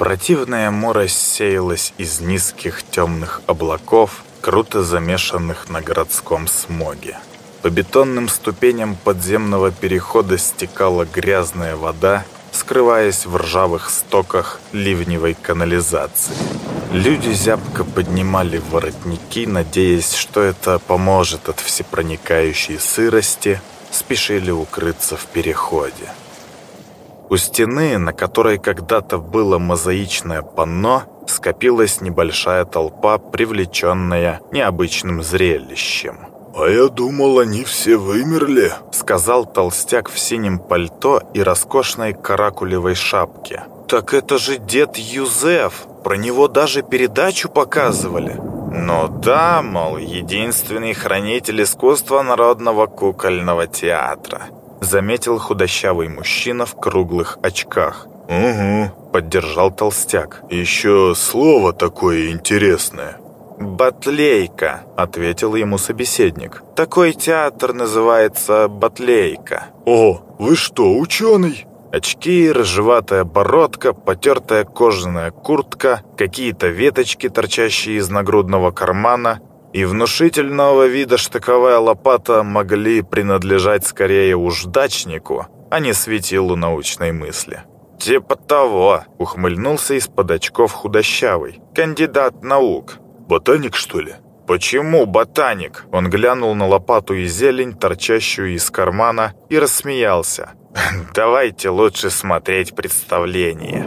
Противная морось сеялась из низких темных облаков, круто замешанных на городском смоге. По бетонным ступеням подземного перехода стекала грязная вода, скрываясь в ржавых стоках ливневой канализации. Люди зябко поднимали воротники, надеясь, что это поможет от всепроникающей сырости, спешили укрыться в переходе. У стены, на которой когда-то было мозаичное панно, скопилась небольшая толпа, привлеченная необычным зрелищем. «А я думал, они все вымерли», — сказал толстяк в синем пальто и роскошной каракулевой шапке. «Так это же дед Юзеф! Про него даже передачу показывали!» «Ну да, мол, единственный хранитель искусства народного кукольного театра», заметил худощавый мужчина в круглых очках. «Угу», — поддержал толстяк. «Еще слово такое интересное». «Батлейка», — ответил ему собеседник. «Такой театр называется Батлейка». «О, вы что, ученый?» Очки, рыжеватая бородка, потертая кожаная куртка, какие-то веточки, торчащие из нагрудного кармана, и внушительного вида штыковая лопата могли принадлежать скорее уж дачнику, а не светилу научной мысли. «Типа того», — ухмыльнулся из-под очков худощавый. «Кандидат наук». «Ботаник, что ли?» «Почему ботаник?» Он глянул на лопату и зелень, торчащую из кармана, и рассмеялся. «Давайте лучше смотреть представление».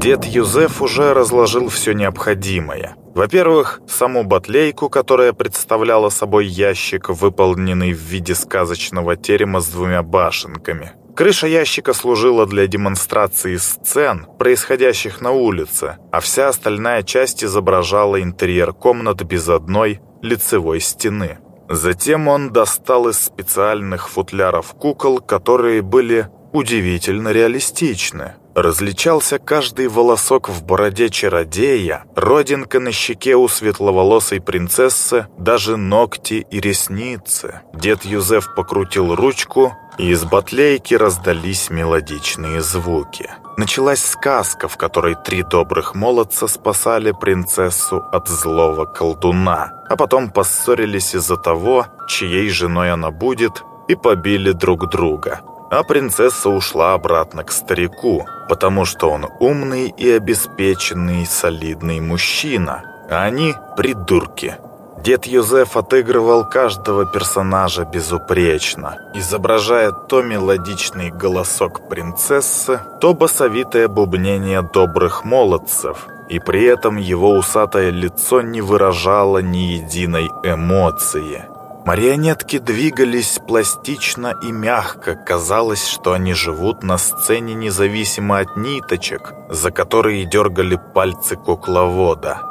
Дед Юзеф уже разложил все необходимое. Во-первых, саму батлейку, которая представляла собой ящик, выполненный в виде сказочного терема с двумя башенками. Крыша ящика служила для демонстрации сцен, происходящих на улице, а вся остальная часть изображала интерьер комнат без одной лицевой стены. Затем он достал из специальных футляров кукол, которые были удивительно реалистичны. Различался каждый волосок в бороде чародея, родинка на щеке у светловолосой принцессы, даже ногти и ресницы. Дед Юзеф покрутил ручку, и из батлейки раздались мелодичные звуки. Началась сказка, в которой три добрых молодца спасали принцессу от злого колдуна, а потом поссорились из-за того, чьей женой она будет, и побили друг друга а принцесса ушла обратно к старику, потому что он умный и обеспеченный солидный мужчина, а они придурки. Дед Юзеф отыгрывал каждого персонажа безупречно, изображая то мелодичный голосок принцессы, то басовитое бубнение добрых молодцев, и при этом его усатое лицо не выражало ни единой эмоции – Марионетки двигались пластично и мягко. Казалось, что они живут на сцене независимо от ниточек, за которые дергали пальцы кукловода.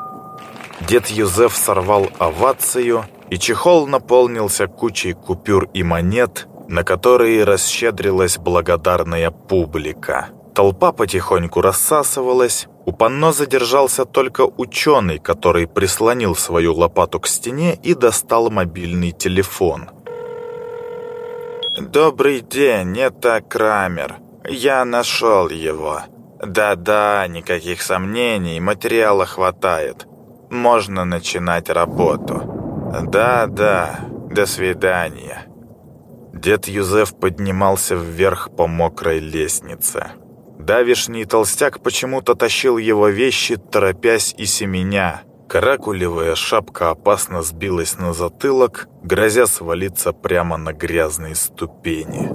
Дед Юзеф сорвал овацию, и чехол наполнился кучей купюр и монет, на которые расщедрилась благодарная публика. Толпа потихоньку рассасывалась, у панно задержался только ученый, который прислонил свою лопату к стене и достал мобильный телефон. «Добрый день, это Крамер. Я нашел его. Да-да, никаких сомнений, материала хватает. Можно начинать работу. Да-да, до свидания». Дед Юзеф поднимался вверх по мокрой лестнице. Давишний толстяк почему-то тащил его вещи, торопясь и семеня. Каракулевая шапка опасно сбилась на затылок, грозя свалиться прямо на грязные ступени.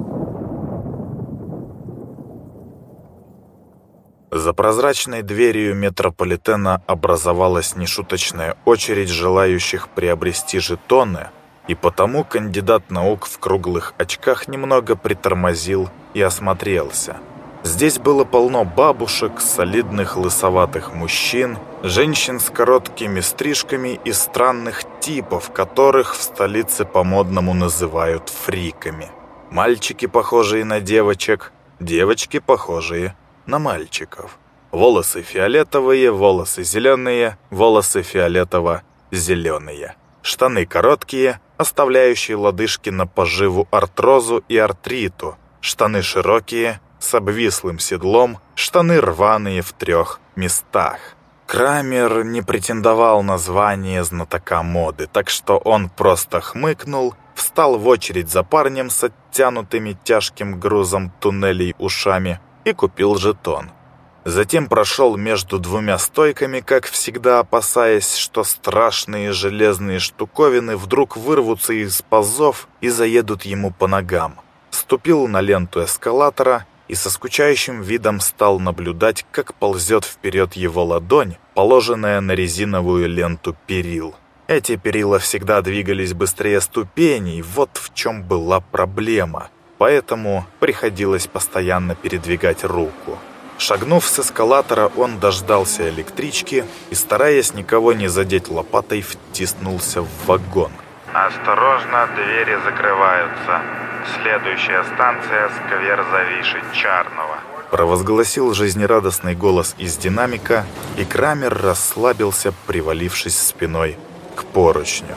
За прозрачной дверью метрополитена образовалась нешуточная очередь желающих приобрести жетоны, и потому кандидат наук в круглых очках немного притормозил и осмотрелся – Здесь было полно бабушек, солидных лысоватых мужчин, женщин с короткими стрижками и странных типов, которых в столице по-модному называют фриками. Мальчики, похожие на девочек, девочки, похожие на мальчиков. Волосы фиолетовые, волосы зеленые, волосы фиолетово-зеленые. Штаны короткие, оставляющие лодыжки на поживу артрозу и артриту. Штаны широкие, с обвислым седлом, штаны рваные в трех местах. Крамер не претендовал на звание знатока моды, так что он просто хмыкнул, встал в очередь за парнем с оттянутыми тяжким грузом туннелей ушами и купил жетон. Затем прошел между двумя стойками, как всегда опасаясь, что страшные железные штуковины вдруг вырвутся из пазов и заедут ему по ногам. Ступил на ленту эскалатора и со скучающим видом стал наблюдать, как ползет вперед его ладонь, положенная на резиновую ленту перил. Эти перила всегда двигались быстрее ступеней, вот в чем была проблема. Поэтому приходилось постоянно передвигать руку. Шагнув с эскалатора, он дождался электрички и, стараясь никого не задеть лопатой, втиснулся в вагон. «Осторожно, двери закрываются. Следующая станция — сквер Завиши Чарного», провозгласил жизнерадостный голос из динамика, и Крамер расслабился, привалившись спиной к поручню.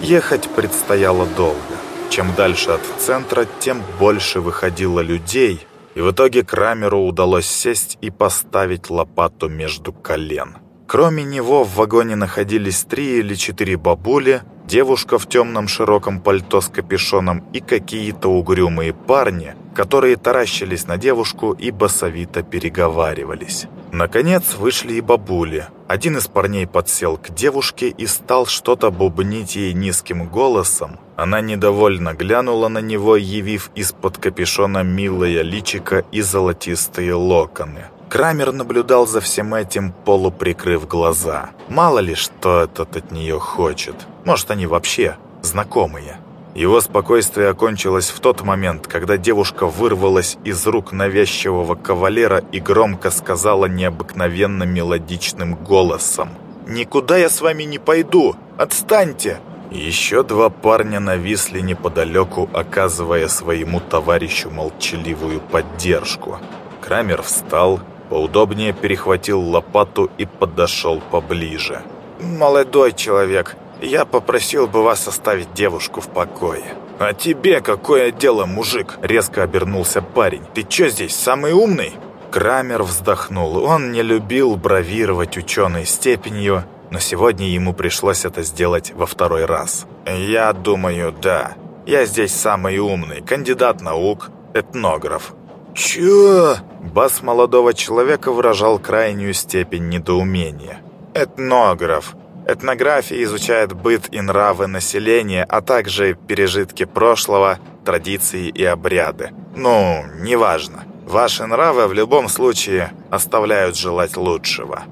Ехать предстояло долго. Чем дальше от центра, тем больше выходило людей — и в итоге Крамеру удалось сесть и поставить лопату между колен. Кроме него в вагоне находились три или четыре бабули, девушка в темном широком пальто с капюшоном и какие-то угрюмые парни, которые таращились на девушку и басовито переговаривались. Наконец вышли и бабули. Один из парней подсел к девушке и стал что-то бубнить ей низким голосом. Она недовольно глянула на него, явив из-под капюшона милое личико и золотистые локоны. Крамер наблюдал за всем этим, полуприкрыв глаза. Мало ли, что этот от нее хочет. Может, они вообще знакомые. Его спокойствие окончилось в тот момент, когда девушка вырвалась из рук навязчивого кавалера и громко сказала необыкновенно мелодичным голосом. «Никуда я с вами не пойду! Отстаньте!» Еще два парня нависли неподалеку, оказывая своему товарищу молчаливую поддержку. Крамер встал, поудобнее перехватил лопату и подошел поближе. «Молодой человек, я попросил бы вас оставить девушку в покое». «А тебе какое дело, мужик?» — резко обернулся парень. «Ты чё здесь, самый умный?» Крамер вздохнул. Он не любил бравировать ученой степенью, но сегодня ему пришлось это сделать во второй раз. «Я думаю, да. Я здесь самый умный, кандидат наук, этнограф». «Чё?» Бас молодого человека выражал крайнюю степень недоумения. «Этнограф. Этнография изучает быт и нравы населения, а также пережитки прошлого, традиции и обряды. Ну, неважно. Ваши нравы в любом случае оставляют желать лучшего».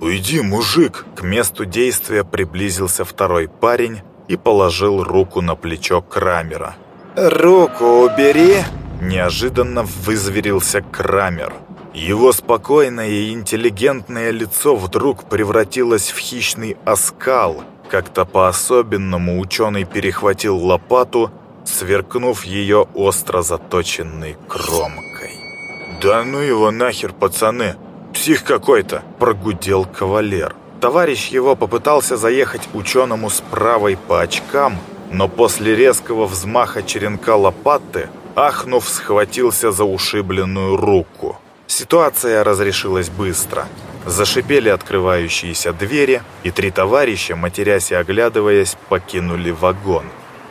«Уйди, мужик!» К месту действия приблизился второй парень и положил руку на плечо Крамера. «Руку убери!» Неожиданно вызверился Крамер. Его спокойное и интеллигентное лицо вдруг превратилось в хищный оскал. Как-то по-особенному ученый перехватил лопату, сверкнув ее остро заточенной кромкой. «Да ну его нахер, пацаны! Псих какой-то!» – прогудел кавалер. Товарищ его попытался заехать ученому с правой по очкам, но после резкого взмаха черенка лопаты, ахнув, схватился за ушибленную руку. Ситуация разрешилась быстро. Зашипели открывающиеся двери, и три товарища, матерясь и оглядываясь, покинули вагон.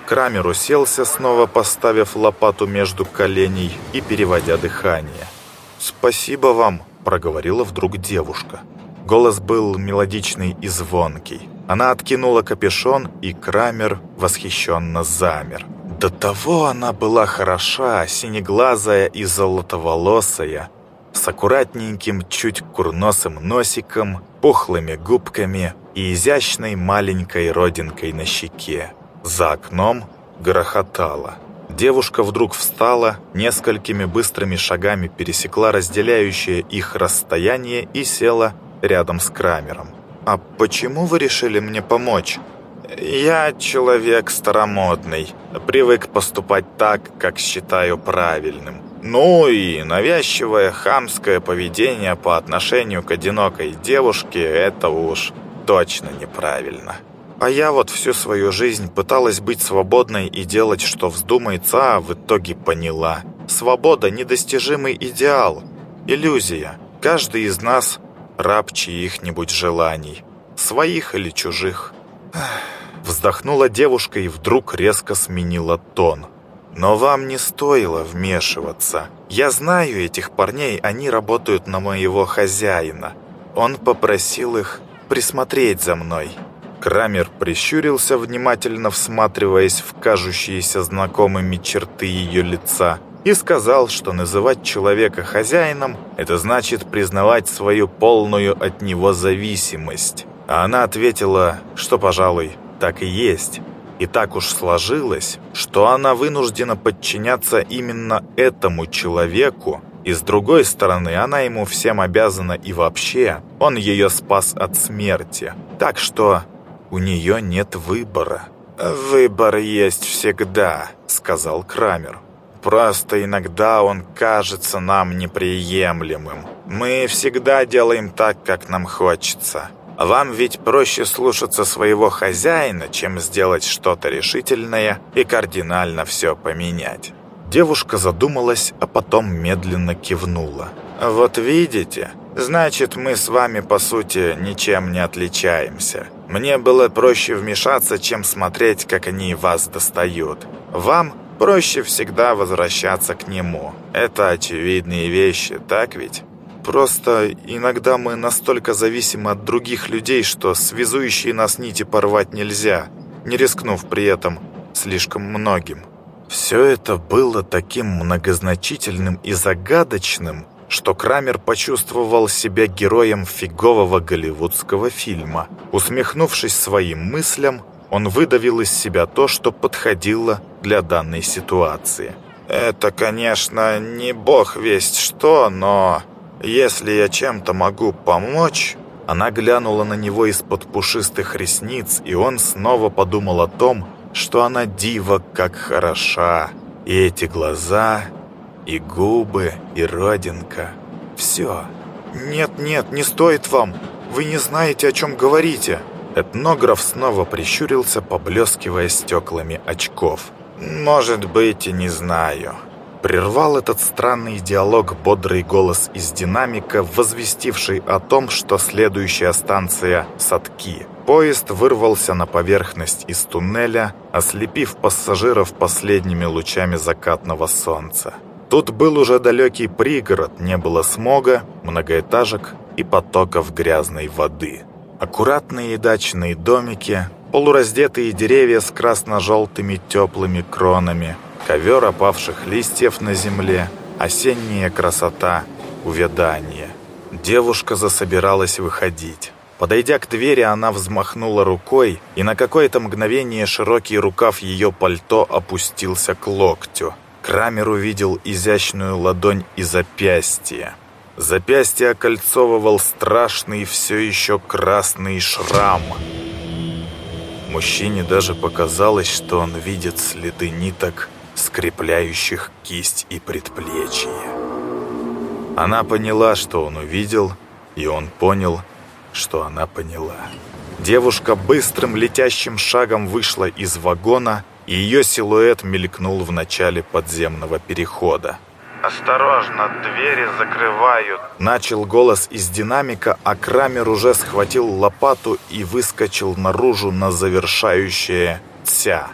Крамер уселся, снова поставив лопату между коленей и переводя дыхание. «Спасибо вам», проговорила вдруг девушка. Голос был мелодичный и звонкий. Она откинула капюшон, и Крамер восхищенно замер. До того она была хороша, синеглазая и золотоволосая, с аккуратненьким, чуть курносым носиком, пухлыми губками и изящной маленькой родинкой на щеке. За окном грохотало. Девушка вдруг встала, несколькими быстрыми шагами пересекла разделяющее их расстояние и села рядом с Крамером. «А почему вы решили мне помочь?» «Я человек старомодный, привык поступать так, как считаю правильным. Ну и навязчивое хамское поведение по отношению к одинокой девушке – это уж точно неправильно». А я вот всю свою жизнь пыталась быть свободной и делать, что вздумается, а в итоге поняла. Свобода – недостижимый идеал, иллюзия. Каждый из нас – раб чьих-нибудь желаний, своих или чужих. Вздохнула девушка и вдруг резко сменила тон. «Но вам не стоило вмешиваться. Я знаю этих парней, они работают на моего хозяина. Он попросил их присмотреть за мной». Крамер прищурился, внимательно всматриваясь в кажущиеся знакомыми черты ее лица, и сказал, что называть человека хозяином – это значит признавать свою полную от него зависимость. А она ответила, что, пожалуй, так и есть. И так уж сложилось, что она вынуждена подчиняться именно этому человеку, и с другой стороны, она ему всем обязана и вообще, он ее спас от смерти. Так что у нее нет выбора. «Выбор есть всегда», — сказал Крамер. «Просто иногда он кажется нам неприемлемым. Мы всегда делаем так, как нам хочется. Вам ведь проще слушаться своего хозяина, чем сделать что-то решительное и кардинально все поменять». Девушка задумалась, а потом медленно кивнула. «Вот видите, значит, мы с вами, по сути, ничем не отличаемся. Мне было проще вмешаться, чем смотреть, как они вас достают. Вам проще всегда возвращаться к нему. Это очевидные вещи, так ведь?» Просто иногда мы настолько зависимы от других людей, что связующие нас нити порвать нельзя, не рискнув при этом слишком многим. Все это было таким многозначительным и загадочным, что Крамер почувствовал себя героем фигового голливудского фильма. Усмехнувшись своим мыслям, он выдавил из себя то, что подходило для данной ситуации. «Это, конечно, не бог весть что, но если я чем-то могу помочь...» Она глянула на него из-под пушистых ресниц, и он снова подумал о том, что она дива как хороша. И эти глаза, и губы, и родинка. Все. «Нет-нет, не стоит вам. Вы не знаете, о чем говорите». Этнограф снова прищурился, поблескивая стеклами очков. «Может быть, и не знаю». Прервал этот странный диалог бодрый голос из динамика, возвестивший о том, что следующая станция — Садки. Поезд вырвался на поверхность из туннеля, ослепив пассажиров последними лучами закатного солнца. Тут был уже далекий пригород, не было смога, многоэтажек и потоков грязной воды. Аккуратные дачные домики, полураздетые деревья с красно-желтыми теплыми кронами, ковер опавших листьев на земле, осенняя красота, увядание. Девушка засобиралась выходить. Подойдя к двери, она взмахнула рукой, и на какое-то мгновение широкий рукав ее пальто опустился к локтю. Крамер увидел изящную ладонь и запястье. Запястье окольцовывал страшный все еще красный шрам. Мужчине даже показалось, что он видит следы ниток, скрепляющих кисть и предплечье. Она поняла, что он увидел, и он понял, что она поняла. Девушка быстрым летящим шагом вышла из вагона, и ее силуэт мелькнул в начале подземного перехода. «Осторожно, двери закрывают!» Начал голос из динамика, а Крамер уже схватил лопату и выскочил наружу на завершающее «тся».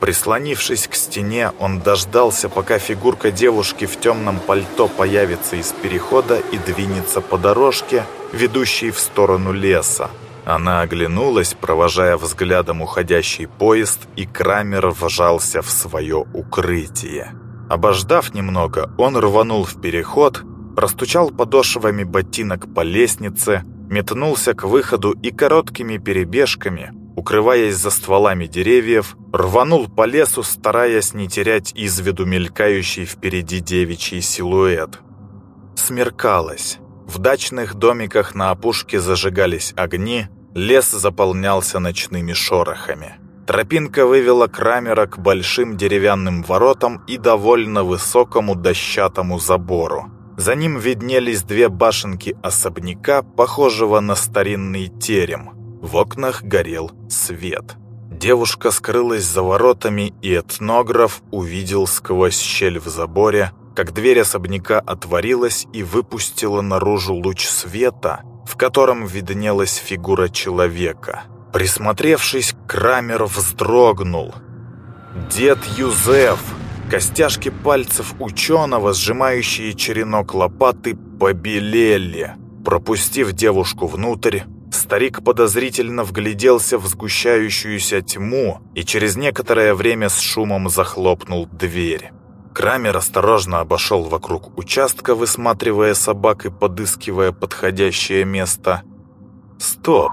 Прислонившись к стене, он дождался, пока фигурка девушки в темном пальто появится из перехода и двинется по дорожке, ведущей в сторону леса. Она оглянулась, провожая взглядом уходящий поезд, и Крамер вжался в свое укрытие. Обождав немного, он рванул в переход, простучал подошвами ботинок по лестнице, метнулся к выходу и короткими перебежками – укрываясь за стволами деревьев, рванул по лесу, стараясь не терять из виду мелькающий впереди девичий силуэт. Смеркалось. В дачных домиках на опушке зажигались огни, лес заполнялся ночными шорохами. Тропинка вывела Крамера к большим деревянным воротам и довольно высокому дощатому забору. За ним виднелись две башенки особняка, похожего на старинный терем – в окнах горел свет. Девушка скрылась за воротами, и этнограф увидел сквозь щель в заборе, как дверь особняка отворилась и выпустила наружу луч света, в котором виднелась фигура человека. Присмотревшись, Крамер вздрогнул. Дед Юзеф, костяшки пальцев ученого, сжимающие черенок лопаты, побелели. Пропустив девушку внутрь, старик подозрительно вгляделся в сгущающуюся тьму и через некоторое время с шумом захлопнул дверь. Крамер осторожно обошел вокруг участка, высматривая собак и подыскивая подходящее место. Стоп!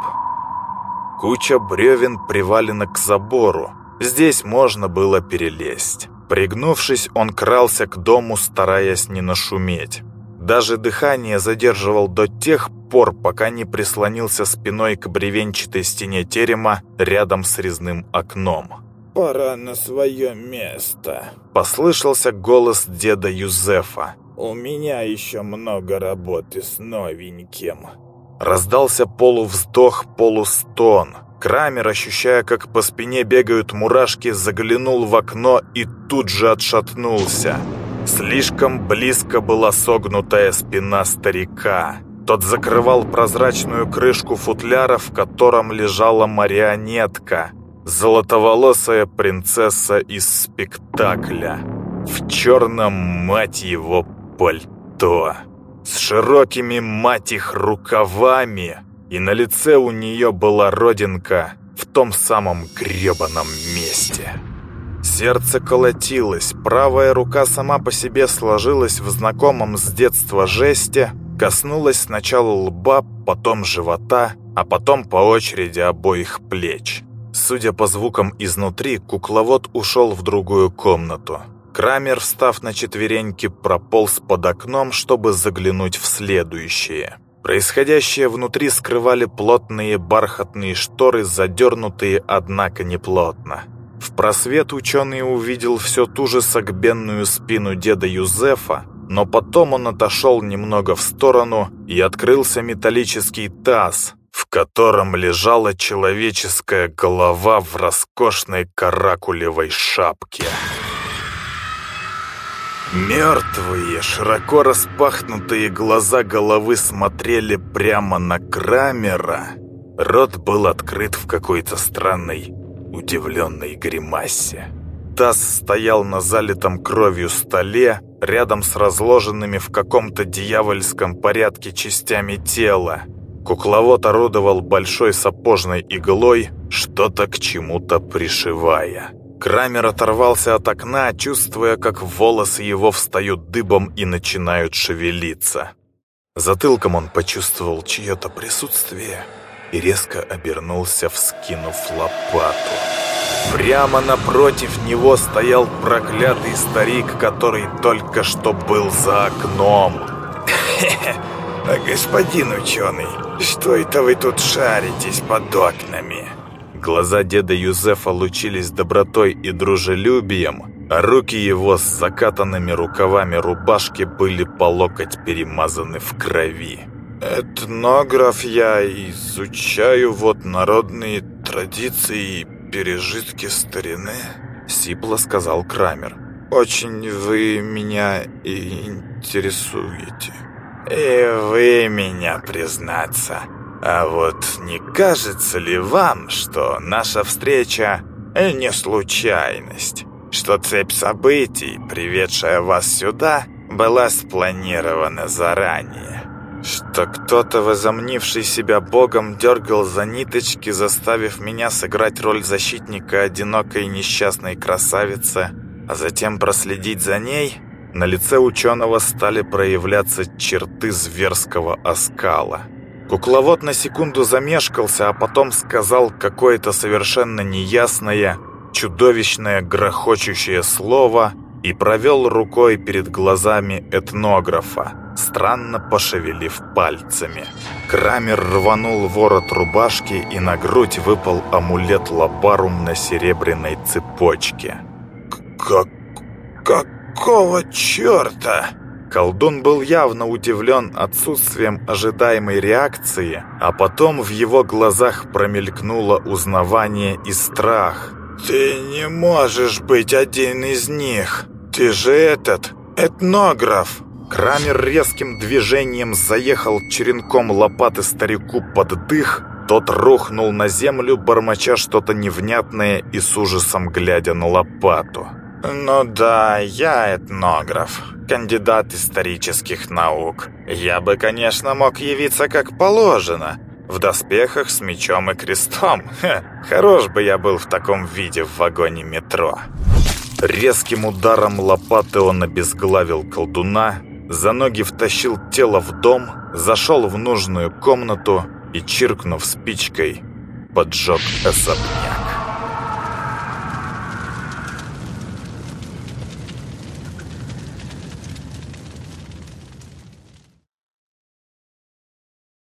Куча бревен привалена к забору. Здесь можно было перелезть. Пригнувшись, он крался к дому, стараясь не нашуметь. Даже дыхание задерживал до тех пор, пока не прислонился спиной к бревенчатой стене терема рядом с резным окном пора на свое место», — послышался голос деда Юзефа. «У меня еще много работы с новеньким». Раздался полувздох, полустон. Крамер, ощущая, как по спине бегают мурашки, заглянул в окно и тут же отшатнулся. Слишком близко была согнутая спина старика. Тот закрывал прозрачную крышку футляра, в котором лежала марионетка — Золотоволосая принцесса из спектакля. В черном, мать его, пальто. С широкими, мать их, рукавами. И на лице у нее была родинка в том самом гребаном месте. Сердце колотилось, правая рука сама по себе сложилась в знакомом с детства жесте, коснулась сначала лба, потом живота, а потом по очереди обоих плеч. Судя по звукам изнутри, кукловод ушел в другую комнату. Крамер, встав на четвереньки, прополз под окном, чтобы заглянуть в следующее. Происходящее внутри скрывали плотные бархатные шторы, задернутые, однако, неплотно. В просвет ученый увидел все ту же согбенную спину деда Юзефа, но потом он отошел немного в сторону, и открылся металлический таз, в котором лежала человеческая голова в роскошной каракулевой шапке. Мертвые, широко распахнутые глаза головы смотрели прямо на Крамера. Рот был открыт в какой-то странной, удивленной гримасе. Таз стоял на залитом кровью столе, рядом с разложенными в каком-то дьявольском порядке частями тела. Кукловод орудовал большой сапожной иглой, что-то к чему-то пришивая. Крамер оторвался от окна, чувствуя, как волосы его встают дыбом и начинают шевелиться. Затылком он почувствовал чье-то присутствие и резко обернулся, вскинув лопату. Прямо напротив него стоял проклятый старик, который только что был за окном. «Господин ученый, что это вы тут шаритесь под окнами?» Глаза деда Юзефа лучились добротой и дружелюбием, а руки его с закатанными рукавами рубашки были по локоть перемазаны в крови. «Этнограф я изучаю вот народные традиции и пережитки старины», — сипло сказал Крамер. «Очень вы меня и интересуете». «И вы меня, признаться. А вот не кажется ли вам, что наша встреча не случайность? Что цепь событий, приведшая вас сюда, была спланирована заранее?» Что кто-то, возомнивший себя богом, дергал за ниточки, заставив меня сыграть роль защитника одинокой несчастной красавицы, а затем проследить за ней, на лице ученого стали проявляться черты зверского оскала. Кукловод на секунду замешкался, а потом сказал какое-то совершенно неясное, чудовищное грохочущее слово и провел рукой перед глазами этнографа, странно пошевелив пальцами. Крамер рванул ворот рубашки, и на грудь выпал амулет лабарум на серебряной цепочке. «Как... как какого черта?» Колдун был явно удивлен отсутствием ожидаемой реакции, а потом в его глазах промелькнуло узнавание и страх. «Ты не можешь быть один из них. Ты же этот, этнограф!» Крамер резким движением заехал черенком лопаты старику под дых, тот рухнул на землю, бормоча что-то невнятное и с ужасом глядя на лопату. «Ну да, я этнограф, кандидат исторических наук. Я бы, конечно, мог явиться как положено, в доспехах с мечом и крестом. Ха, хорош бы я был в таком виде в вагоне метро». Резким ударом лопаты он обезглавил колдуна, за ноги втащил тело в дом, зашел в нужную комнату и, чиркнув спичкой, поджег особняк.